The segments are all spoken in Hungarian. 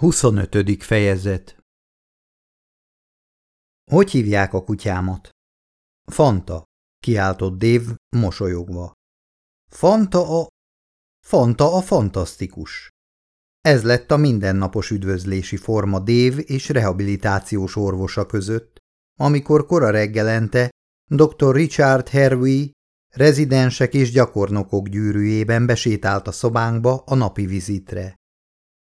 25. fejezet Hogy hívják a kutyámat? Fanta, kiáltott Dave mosolyogva. Fanta a... Fanta a fantasztikus. Ez lett a mindennapos üdvözlési forma Dave és rehabilitációs orvosa között, amikor kora reggelente dr. Richard Hervey rezidensek és gyakornokok gyűrűjében besétált a szobánkba a napi vizitre.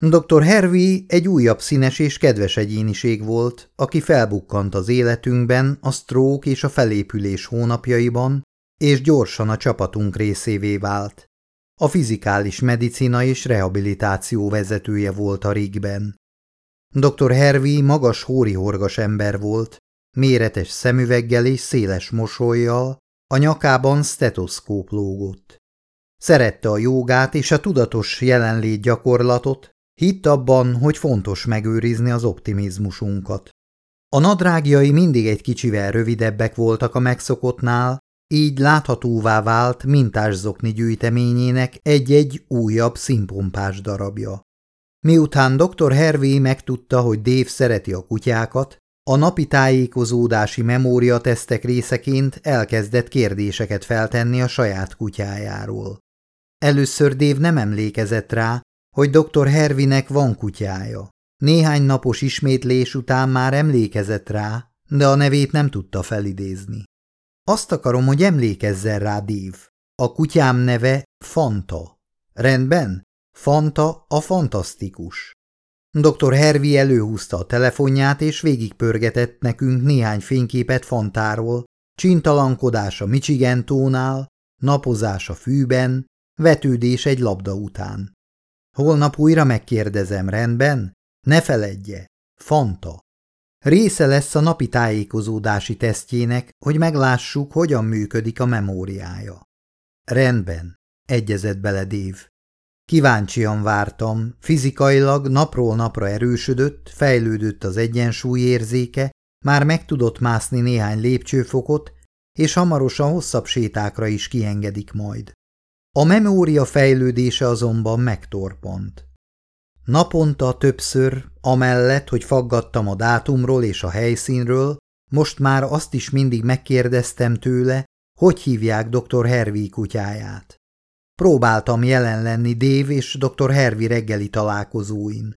Dr. Hervey egy újabb színes és kedves egyéniség volt, aki felbukkant az életünkben a sztrók és a felépülés hónapjaiban, és gyorsan a csapatunk részévé vált. A fizikális medicina és rehabilitáció vezetője volt a rigben. Dr. Hervey magas hóri-horgas ember volt, méretes szemüveggel és széles mosolyjal, a nyakában stetoszkóp lógott. Szerette a jogát és a tudatos jelenlét gyakorlatot, Hitt abban, hogy fontos megőrizni az optimizmusunkat. A nadrágjai mindig egy kicsivel rövidebbek voltak a megszokottnál, így láthatóvá vált mintás zokni gyűjteményének egy-egy újabb színpompás darabja. Miután dr. Hervé megtudta, hogy Dave szereti a kutyákat, a napi tájékozódási memóriatesztek részeként elkezdett kérdéseket feltenni a saját kutyájáról. Először Dave nem emlékezett rá, hogy dr. Hervinek van kutyája. Néhány napos ismétlés után már emlékezett rá, de a nevét nem tudta felidézni. Azt akarom, hogy emlékezzen rá, Dív. A kutyám neve Fanta. Rendben? Fanta a fantasztikus. Dr. Hervi előhúzta a telefonját, és végigpörgetett nekünk néhány fényképet Fantáról, csintalankodás a Michigan tónál, napozás a fűben, vetődés egy labda után. Holnap újra megkérdezem, rendben? Ne feledje, Fanta. Része lesz a napi tájékozódási tesztjének, hogy meglássuk, hogyan működik a memóriája. Rendben, egyezett bele Dév. Kíváncsian vártam, fizikailag napról napra erősödött, fejlődött az egyensúlyérzéke, már meg tudott mászni néhány lépcsőfokot, és hamarosan hosszabb sétákra is kiengedik majd. A memória fejlődése azonban megtorpant. Naponta többször, amellett, hogy faggattam a dátumról és a helyszínről, most már azt is mindig megkérdeztem tőle, hogy hívják dr. Hervi kutyáját. Próbáltam jelen lenni Dave és dr. Hervi reggeli találkozóin.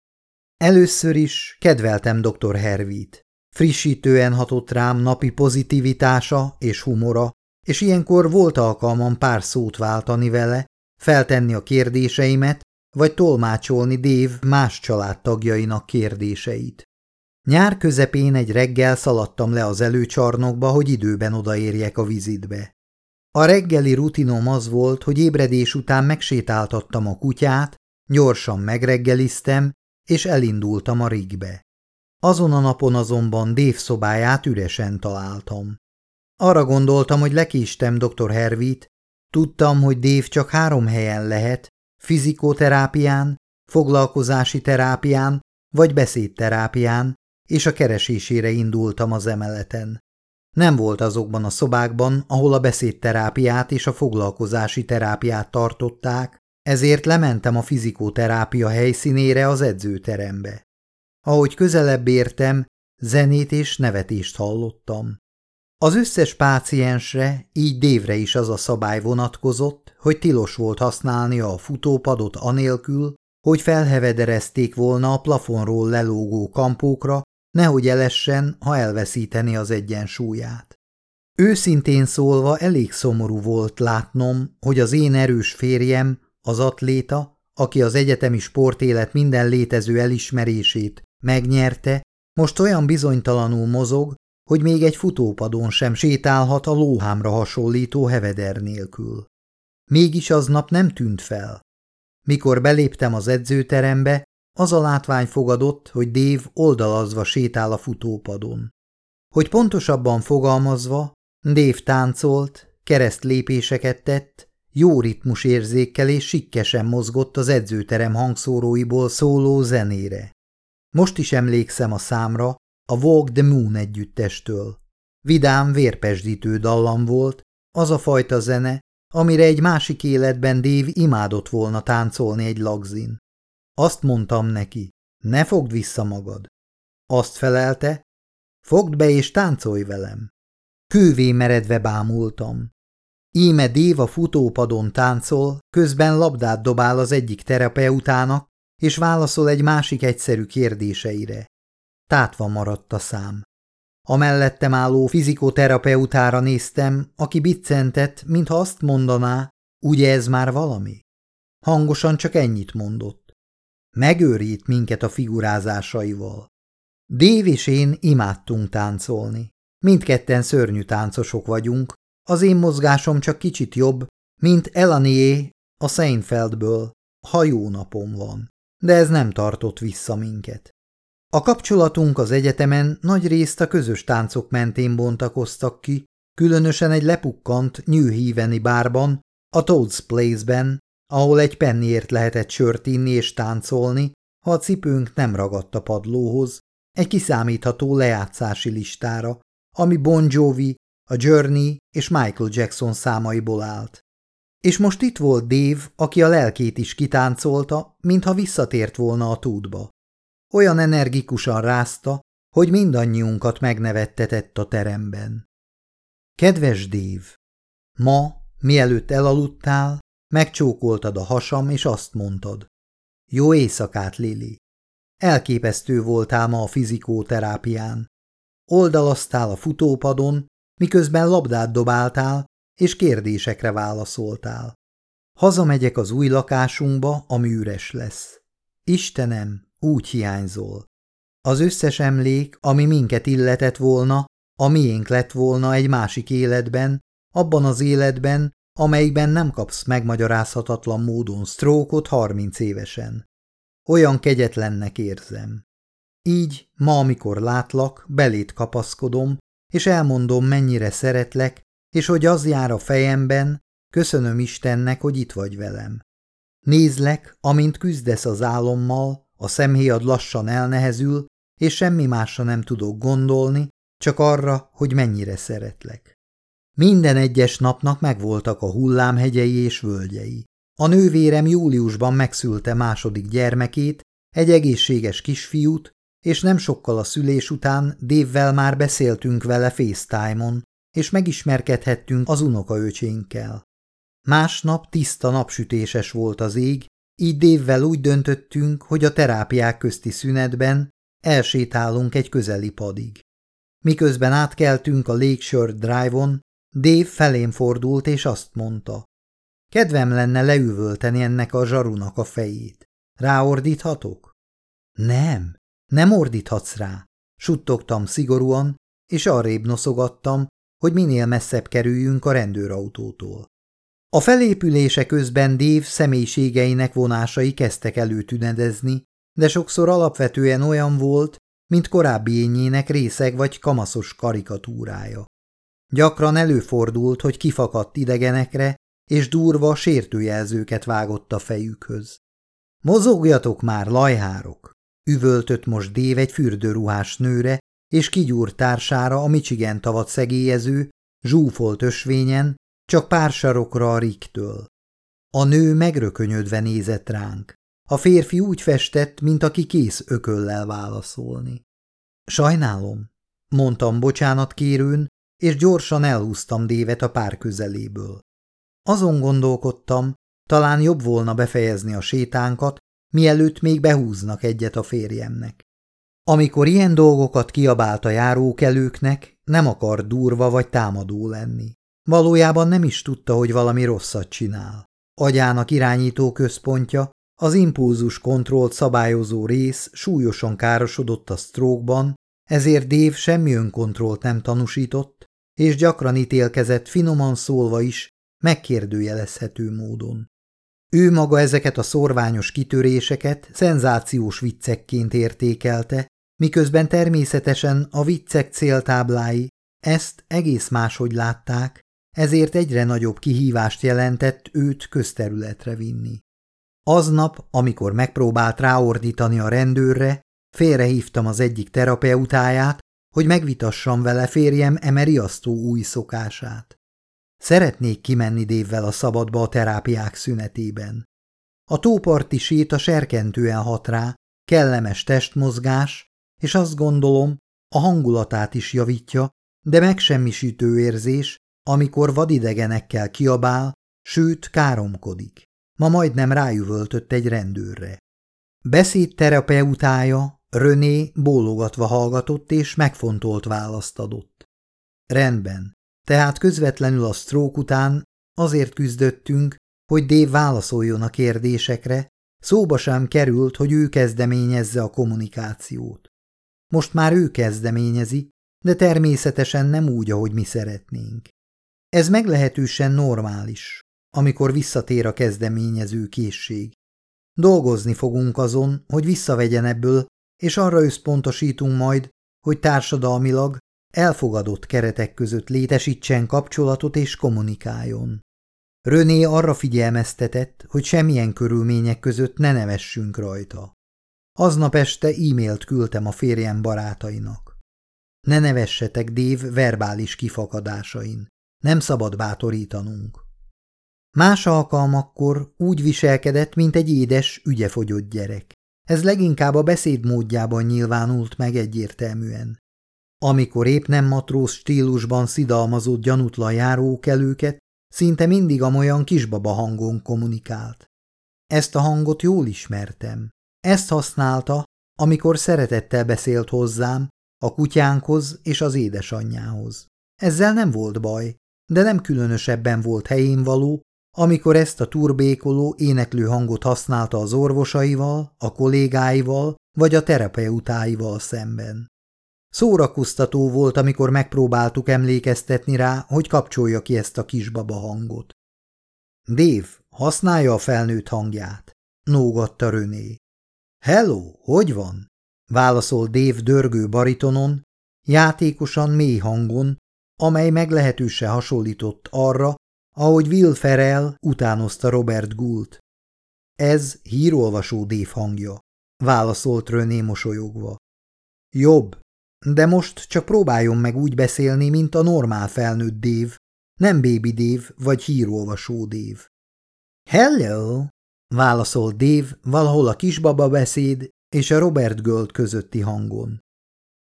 Először is kedveltem dr. Hervit. Frissítően hatott rám napi pozitivitása és humora, és ilyenkor volt alkalmam pár szót váltani vele, feltenni a kérdéseimet, vagy tolmácsolni Dév más családtagjainak kérdéseit. Nyár közepén egy reggel szaladtam le az előcsarnokba, hogy időben odaérjek a vizitbe. A reggeli rutinom az volt, hogy ébredés után megsétáltattam a kutyát, gyorsan megreggeliztem, és elindultam a rigbe. Azon a napon azonban Dév szobáját üresen találtam. Arra gondoltam, hogy lekéstem dr. Hervit, tudtam, hogy Dév csak három helyen lehet, fizikoterápián, foglalkozási terápián vagy beszédterápián, és a keresésére indultam az emeleten. Nem volt azokban a szobákban, ahol a beszédterápiát és a foglalkozási terápiát tartották, ezért lementem a fizikoterápia helyszínére az edzőterembe. Ahogy közelebb értem, zenét és nevetést hallottam. Az összes páciensre, így Dévre is az a szabály vonatkozott, hogy tilos volt használni a futópadot anélkül, hogy felhevederezték volna a plafonról lelógó kampókra, nehogy elessen, ha elveszíteni az egyensúlyát. Őszintén szólva elég szomorú volt látnom, hogy az én erős férjem, az atléta, aki az egyetemi sportélet minden létező elismerését megnyerte, most olyan bizonytalanul mozog, hogy még egy futópadon sem sétálhat a lóhámra hasonlító heveder nélkül. Mégis aznap nem tűnt fel. Mikor beléptem az edzőterembe, az a látvány fogadott, hogy Dév oldalazva sétál a futópadon. Hogy pontosabban fogalmazva, Dév táncolt, kereszt lépéseket tett, jó ritmus érzékkel és sikkesen mozgott az edzőterem hangszóróiból szóló zenére. Most is emlékszem a számra, a Walk the Moon együttestől. Vidám, vérpesdítő dallam volt, az a fajta zene, amire egy másik életben Dave imádott volna táncolni egy lagzin. Azt mondtam neki, Ne fogd vissza magad. Azt felelte, fogd be és táncolj velem. Kővé meredve bámultam. Íme Déva futópadon táncol, közben labdát dobál az egyik terapeutának, és válaszol egy másik egyszerű kérdéseire. Tátva maradt a szám. A mellettem álló fizikoterapeutára néztem, aki biccentett, mintha azt mondaná, ugye ez már valami? Hangosan csak ennyit mondott. Megőrít minket a figurázásaival. Dév és én imádtunk táncolni. Mindketten szörnyű táncosok vagyunk, az én mozgásom csak kicsit jobb, mint Elanié a Seinfeldből, napom van, de ez nem tartott vissza minket. A kapcsolatunk az egyetemen nagy részt a közös táncok mentén bontakoztak ki, különösen egy lepukkant New Haven-i bárban, a Toad's Place-ben, ahol egy penniért lehetett sört inni és táncolni, ha a cipőnk nem ragadt a padlóhoz, egy kiszámítható lejátszási listára, ami Bon Jovi, a Journey és Michael Jackson számaiból állt. És most itt volt Dave, aki a lelkét is kitáncolta, mintha visszatért volna a tútba. Olyan energikusan rázta, hogy mindannyiunkat megnevettetett a teremben. Kedves Dave! Ma, mielőtt elaludtál, megcsókoltad a hasam, és azt mondtad. Jó éjszakát, Lili! Elképesztő voltál ma a fizikóterápián. Oldalaztál a futópadon, miközben labdát dobáltál, és kérdésekre válaszoltál. Hazamegyek az új lakásunkba, ami üres lesz. Istenem, úgy hiányzol. Az összes emlék, ami minket illetett volna, a miénk lett volna egy másik életben, abban az életben, amelyikben nem kapsz megmagyarázhatatlan módon sztrókot harminc évesen. Olyan kegyetlennek érzem. Így, ma, amikor látlak, belét kapaszkodom, és elmondom, mennyire szeretlek, és hogy az jár a fejemben, köszönöm Istennek, hogy itt vagy velem. Nézlek, amint küzdesz az álommal, a szemhéjad lassan elnehezül, és semmi másra nem tudok gondolni, csak arra, hogy mennyire szeretlek. Minden egyes napnak megvoltak a hullámhegyei és völgyei. A nővérem júliusban megszülte második gyermekét, egy egészséges kisfiút, és nem sokkal a szülés után Dévvel már beszéltünk vele FaceTime-on, és megismerkedhettünk az unokaöcsénkkel. Másnap tiszta napsütéses volt az ég, így Dévvel úgy döntöttünk, hogy a terápiák közti szünetben elsétálunk egy közeli padig. Miközben átkeltünk a Lakeshore Drive-on, Dave felém fordult és azt mondta. Kedvem lenne leüvölteni ennek a zsarunak a fejét. Ráordíthatok? Nem, nem ordíthatsz rá, suttogtam szigorúan, és arrébb noszogattam, hogy minél messzebb kerüljünk a rendőrautótól. A felépülése közben Dév személyiségeinek vonásai kezdtek előtünedezni, de sokszor alapvetően olyan volt, mint korábbi ényének részeg vagy kamaszos karikatúrája. Gyakran előfordult, hogy kifakadt idegenekre, és durva sértőjelzőket vágott a fejükhöz. Mozogjatok már, lajhárok! Üvöltött most Dév egy fürdőruhás nőre, és kigyúrt társára a Michigan tavat szegélyező, zsúfolt ösvényen, csak pár sarokra a riktől. A nő megrökönyödve nézett ránk. A férfi úgy festett, mint aki kész ököllel válaszolni. Sajnálom, mondtam bocsánat kérőn, és gyorsan elhúztam Dévet a pár közeléből. Azon gondolkodtam, talán jobb volna befejezni a sétánkat, mielőtt még behúznak egyet a férjemnek. Amikor ilyen dolgokat kiabált a járókelőknek, nem akar durva vagy támadó lenni. Valójában nem is tudta, hogy valami rosszat csinál. Agyának irányító központja, az impulzus kontrollt szabályozó rész súlyosan károsodott a sztrókban, ezért Dév semmi önkontrollt nem tanúsított, és gyakran ítélkezett finoman szólva is, megkérdőjelezhető módon. Ő maga ezeket a szorványos kitöréseket szenzációs viccekként értékelte, miközben természetesen a viccek céltáblái ezt egész máshogy látták, ezért egyre nagyobb kihívást jelentett őt közterületre vinni. Aznap, amikor megpróbált ráordítani a rendőrre, félrehívtam az egyik terapeutáját, hogy megvitassam vele férjem emeriasztó új szokását. Szeretnék kimenni Dévvel a szabadba a terápiák szünetében. A tóparti séta serkentően hat rá, kellemes testmozgás, és azt gondolom, a hangulatát is javítja, de megsemmisítő érzés, amikor vadidegenekkel kiabál, sőt káromkodik. Ma majdnem rájüvöltött egy rendőrre. Beszédterapeutája, René bólogatva hallgatott és megfontolt választ adott. Rendben, tehát közvetlenül a sztrók után azért küzdöttünk, hogy Dave válaszoljon a kérdésekre, szóba sem került, hogy ő kezdeményezze a kommunikációt. Most már ő kezdeményezi, de természetesen nem úgy, ahogy mi szeretnénk. Ez meglehetősen normális, amikor visszatér a kezdeményező készség. Dolgozni fogunk azon, hogy visszavegyen ebből, és arra összpontosítunk majd, hogy társadalmilag elfogadott keretek között létesítsen kapcsolatot és kommunikáljon. Röné arra figyelmeztetett, hogy semmilyen körülmények között ne nevessünk rajta. Aznap este e-mailt küldtem a férjem barátainak. Ne nevessetek Dév verbális kifakadásain. Nem szabad bátorítanunk. Más alkalmakkor úgy viselkedett, mint egy édes, ügyefogyott gyerek. Ez leginkább a beszédmódjában nyilvánult meg egyértelműen. Amikor épp nem matróz stílusban szidalmazott gyanútlan járókelőket, szinte mindig amolyan kisbaba hangon kommunikált. Ezt a hangot jól ismertem. Ezt használta, amikor szeretettel beszélt hozzám, a kutyánkhoz és az édesanyjához. Ezzel nem volt baj, de nem különösebben volt helyén való, amikor ezt a turbékoló, éneklő hangot használta az orvosaival, a kollégáival vagy a terapeutáival szemben. Szórakoztató volt, amikor megpróbáltuk emlékeztetni rá, hogy kapcsolja ki ezt a kisbaba hangot. Dév, használja a felnőtt hangját, nógatta Röné. Hello, hogy van? válaszolt Dév dörgő baritonon, játékosan mély hangon, amely meglehetősen hasonlított arra, ahogy Will Ferrell utánozta Robert Gould. Ez hírolvasó Dév hangja, válaszolt René mosolyogva. Jobb, de most csak próbáljon meg úgy beszélni, mint a normál felnőtt Dév, nem Baby Dév vagy hírolvasó Dév. Hello, válaszolt Dév valahol a kisbaba beszéd és a Robert Gold közötti hangon.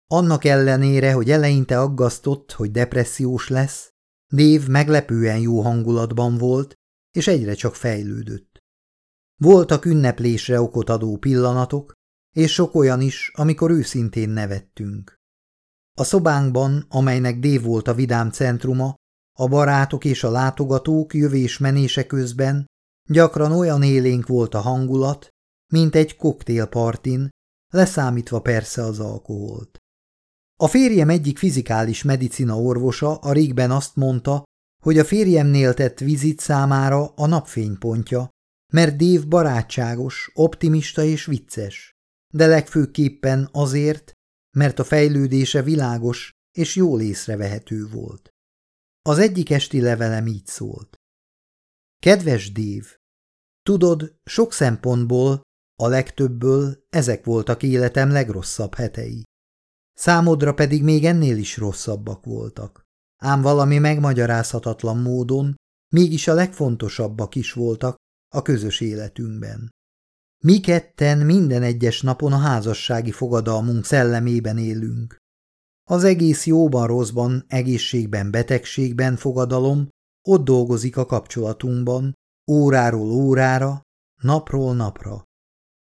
Annak ellenére, hogy eleinte aggasztott, hogy depressziós lesz, Dév meglepően jó hangulatban volt, és egyre csak fejlődött. Voltak ünneplésre okot adó pillanatok, és sok olyan is, amikor őszintén nevettünk. A szobánkban, amelynek Dév volt a vidám centruma, a barátok és a látogatók jövés-menése közben gyakran olyan élénk volt a hangulat, mint egy koktélpartin, leszámítva persze az alkoholt. A férjem egyik fizikális medicina orvosa a régben azt mondta, hogy a férjemnél tett vizit számára a napfénypontja, mert Dév barátságos, optimista és vicces, de legfőképpen azért, mert a fejlődése világos és jól észrevehető volt. Az egyik esti levelem így szólt. Kedves Dév, tudod, sok szempontból, a legtöbbből ezek voltak életem legrosszabb hetei. Számodra pedig még ennél is rosszabbak voltak. Ám valami megmagyarázhatatlan módon mégis a legfontosabbak is voltak a közös életünkben. Mi ketten minden egyes napon a házassági fogadalmunk szellemében élünk. Az egész jóban, rosszban, egészségben, betegségben fogadalom ott dolgozik a kapcsolatunkban, óráról órára, napról napra.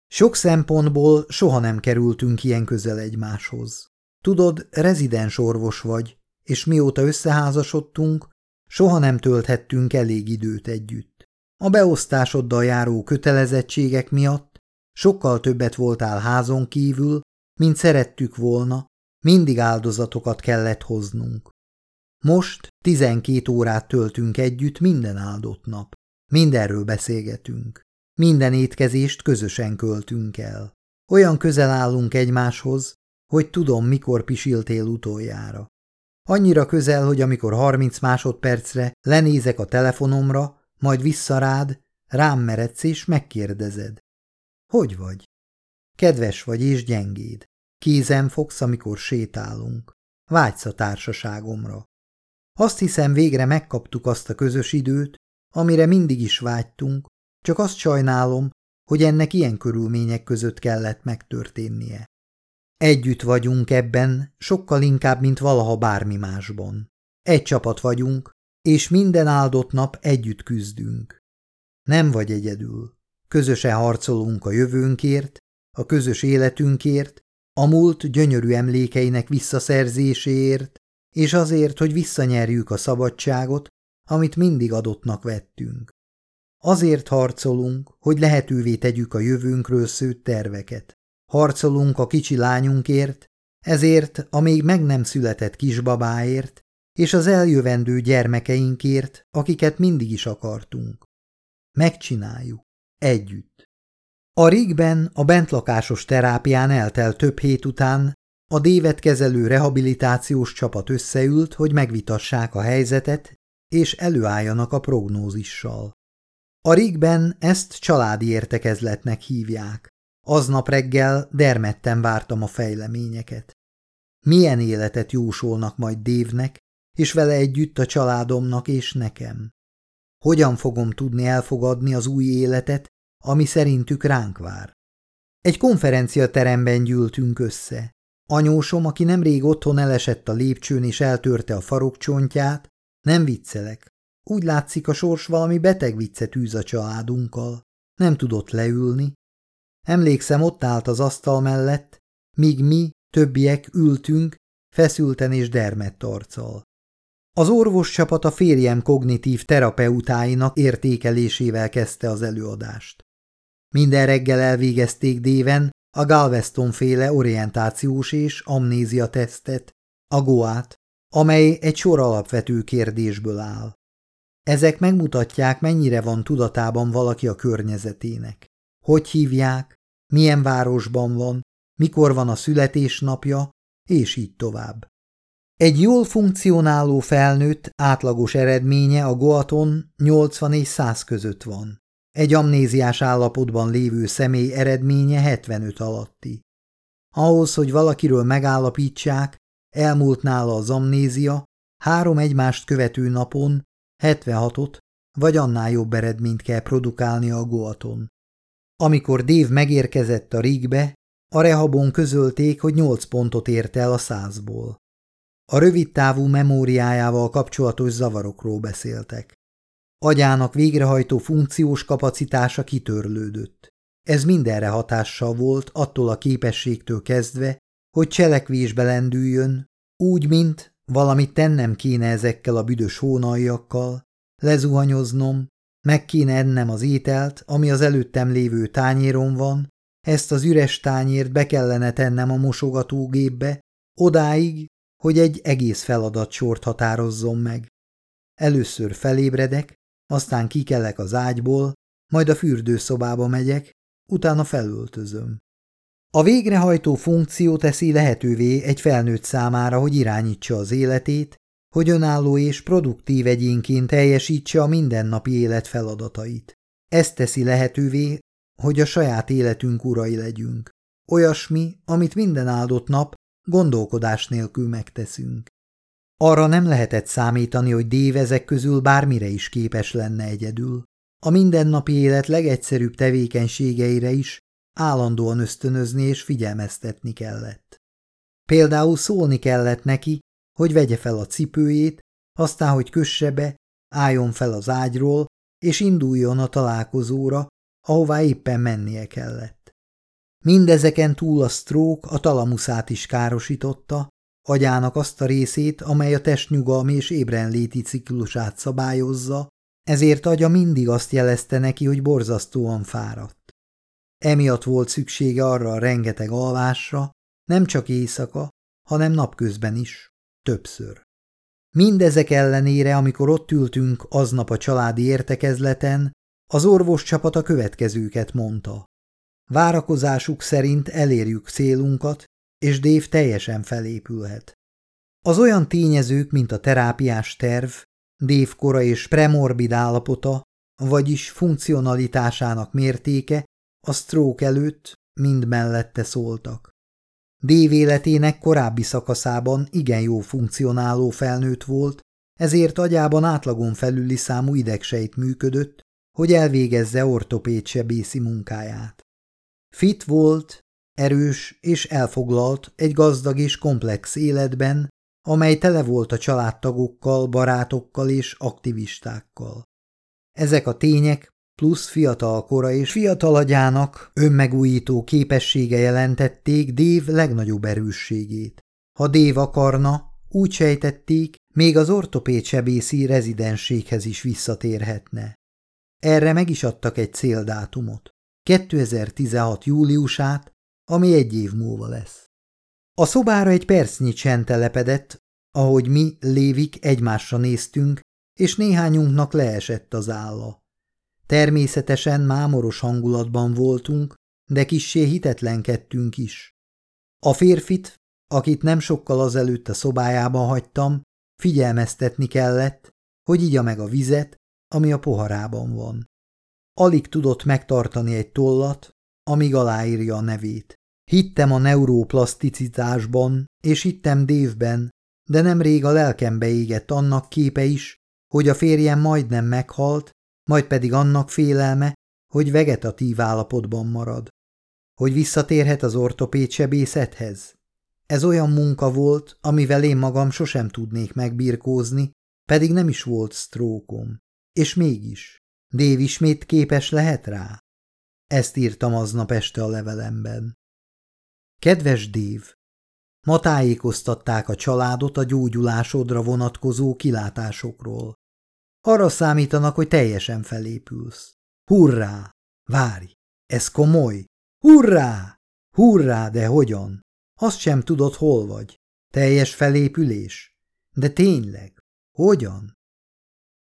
Sok szempontból soha nem kerültünk ilyen közel egymáshoz. Tudod, rezidens orvos vagy, és mióta összeházasodtunk, soha nem tölthettünk elég időt együtt. A beosztásoddal járó kötelezettségek miatt sokkal többet voltál házon kívül, mint szerettük volna, mindig áldozatokat kellett hoznunk. Most tizenkét órát töltünk együtt minden áldott nap. Mindenről beszélgetünk. Minden étkezést közösen költünk el. Olyan közel állunk egymáshoz, hogy tudom, mikor pisiltél utoljára. Annyira közel, hogy amikor harminc másodpercre lenézek a telefonomra, majd visszarád, rám meredsz és megkérdezed. Hogy vagy? Kedves vagy és gyengéd. Kézem fogsz, amikor sétálunk. Vágysz a társaságomra. Azt hiszem, végre megkaptuk azt a közös időt, amire mindig is vágytunk, csak azt sajnálom, hogy ennek ilyen körülmények között kellett megtörténnie. Együtt vagyunk ebben, sokkal inkább, mint valaha bármi másban. Egy csapat vagyunk, és minden áldott nap együtt küzdünk. Nem vagy egyedül. Közösen harcolunk a jövőnkért, a közös életünkért, a múlt gyönyörű emlékeinek visszaszerzéséért, és azért, hogy visszanyerjük a szabadságot, amit mindig adottnak vettünk. Azért harcolunk, hogy lehetővé tegyük a jövőnkről szőtt terveket. Harcolunk a kicsi lányunkért, ezért a még meg nem született kisbabáért, és az eljövendő gyermekeinkért, akiket mindig is akartunk. Megcsináljuk. Együtt. A rigben a bentlakásos terápián eltelt több hét után a dévet kezelő rehabilitációs csapat összeült, hogy megvitassák a helyzetet, és előálljanak a prognózissal. A rigben ezt családi értekezletnek hívják. Aznap reggel dermedten vártam a fejleményeket. Milyen életet jósolnak majd Dévnek, és vele együtt a családomnak és nekem? Hogyan fogom tudni elfogadni az új életet, ami szerintük ránk vár? Egy konferenciateremben gyűltünk össze. Anyósom, aki nemrég otthon elesett a lépcsőn és eltörte a farokcsontját, nem viccelek. Úgy látszik, a sors valami beteg viccet űz a családunkkal. Nem tudott leülni. Emlékszem, ott állt az asztal mellett, míg mi, többiek ültünk, feszülten és dermedt arccal. Az orvos csapat a férjem kognitív terapeutáinak értékelésével kezdte az előadást. Minden reggel elvégezték déven a Galveston féle orientációs és amnézia tesztet, a goát, amely egy sor alapvető kérdésből áll. Ezek megmutatják, mennyire van tudatában valaki a környezetének. Hogy hívják, milyen városban van, mikor van a születésnapja, és így tovább. Egy jól funkcionáló felnőtt átlagos eredménye a Goaton 80 és 100 között van. Egy amnéziás állapotban lévő személy eredménye 75 alatti. Ahhoz, hogy valakiről megállapítsák, elmúlt nála az amnézia, három egymást követő napon 76-ot vagy annál jobb eredményt kell produkálni a Goaton. Amikor Dave megérkezett a Rigbe, a rehabon közölték, hogy 8 pontot ért el a százból. A rövid távú memóriájával kapcsolatos zavarokról beszéltek. Agyának végrehajtó funkciós kapacitása kitörlődött. Ez mindenre hatással volt attól a képességtől kezdve, hogy cselekvésbe lendüljön, úgy, mint valamit tennem kéne ezekkel a büdös hónaljakkal, lezuhanyoznom, meg kéne ennem az ételt, ami az előttem lévő tányéron van, ezt az üres tányért be kellene tennem a mosogatógépbe, odáig, hogy egy egész feladatsort határozzon meg. Először felébredek, aztán kikelek az ágyból, majd a fürdőszobába megyek, utána felöltözöm. A végrehajtó funkció teszi lehetővé egy felnőtt számára, hogy irányítsa az életét, hogy önálló és produktív egyénként teljesítse a mindennapi élet feladatait. Ez teszi lehetővé, hogy a saját életünk urai legyünk. Olyasmi, amit minden áldott nap gondolkodás nélkül megteszünk. Arra nem lehetett számítani, hogy Dév ezek közül bármire is képes lenne egyedül. A mindennapi élet legegyszerűbb tevékenységeire is állandóan ösztönözni és figyelmeztetni kellett. Például szólni kellett neki, hogy vegye fel a cipőjét, aztán, hogy kösse be, álljon fel az ágyról, és induljon a találkozóra, ahová éppen mennie kellett. Mindezeken túl a sztrók a talamuszát is károsította, agyának azt a részét, amely a testnyugalmi és ébrenléti ciklusát szabályozza, ezért agya mindig azt jelezte neki, hogy borzasztóan fáradt. Emiatt volt szüksége arra a rengeteg alvásra, nem csak éjszaka, hanem napközben is, többször. Mindezek ellenére, amikor ott ültünk aznap a családi értekezleten, az orvos csapat a következőket mondta. Várakozásuk szerint elérjük célunkat, és Dév teljesen felépülhet. Az olyan tényezők, mint a terápiás terv, Dév kora és premorbid állapota, vagyis funkcionalitásának mértéke a stroke előtt mind mellette szóltak. Dév életének korábbi szakaszában igen jó funkcionáló felnőtt volt, ezért agyában átlagon felüli számú idegsejt működött, hogy elvégezze ortopéd sebészi munkáját. Fit volt, erős és elfoglalt egy gazdag és komplex életben, amely tele volt a családtagokkal, barátokkal és aktivistákkal. Ezek a tények plusz fiatal kora és fiatal agyának önmegújító képessége jelentették Dév legnagyobb erősségét. Ha Dév akarna, úgy sejtették, még az ortopéd sebészi rezidensséghez is visszatérhetne. Erre meg is adtak egy céldátumot, 2016. júliusát, ami egy év múlva lesz. A szobára egy percnyi csend telepedett, ahogy mi, Lévik egymásra néztünk, és néhányunknak leesett az álla. Természetesen mámoros hangulatban voltunk, de kissé hitetlenkedtünk is. A férfit, akit nem sokkal azelőtt a szobájában hagytam, figyelmeztetni kellett, hogy igya meg a vizet, ami a poharában van. Alig tudott megtartani egy tollat, amíg aláírja a nevét. Hittem a neuroplaszticitásban, és hittem Dévben, de nemrég a lelkembe égett annak képe is, hogy a férjem majdnem meghalt, majd pedig annak félelme, hogy vegetatív állapotban marad. Hogy visszatérhet az ortopéd sebészethez? Ez olyan munka volt, amivel én magam sosem tudnék megbirkózni, pedig nem is volt sztrókom. És mégis, Dév ismét képes lehet rá? Ezt írtam aznap este a levelemben. Kedves Dév! Ma tájékoztatták a családot a gyógyulásodra vonatkozó kilátásokról. Arra számítanak, hogy teljesen felépülsz. Hurrá! Várj! Ez komoly! Hurrá! Hurrá, de hogyan? Azt sem tudod, hol vagy. Teljes felépülés? De tényleg, hogyan?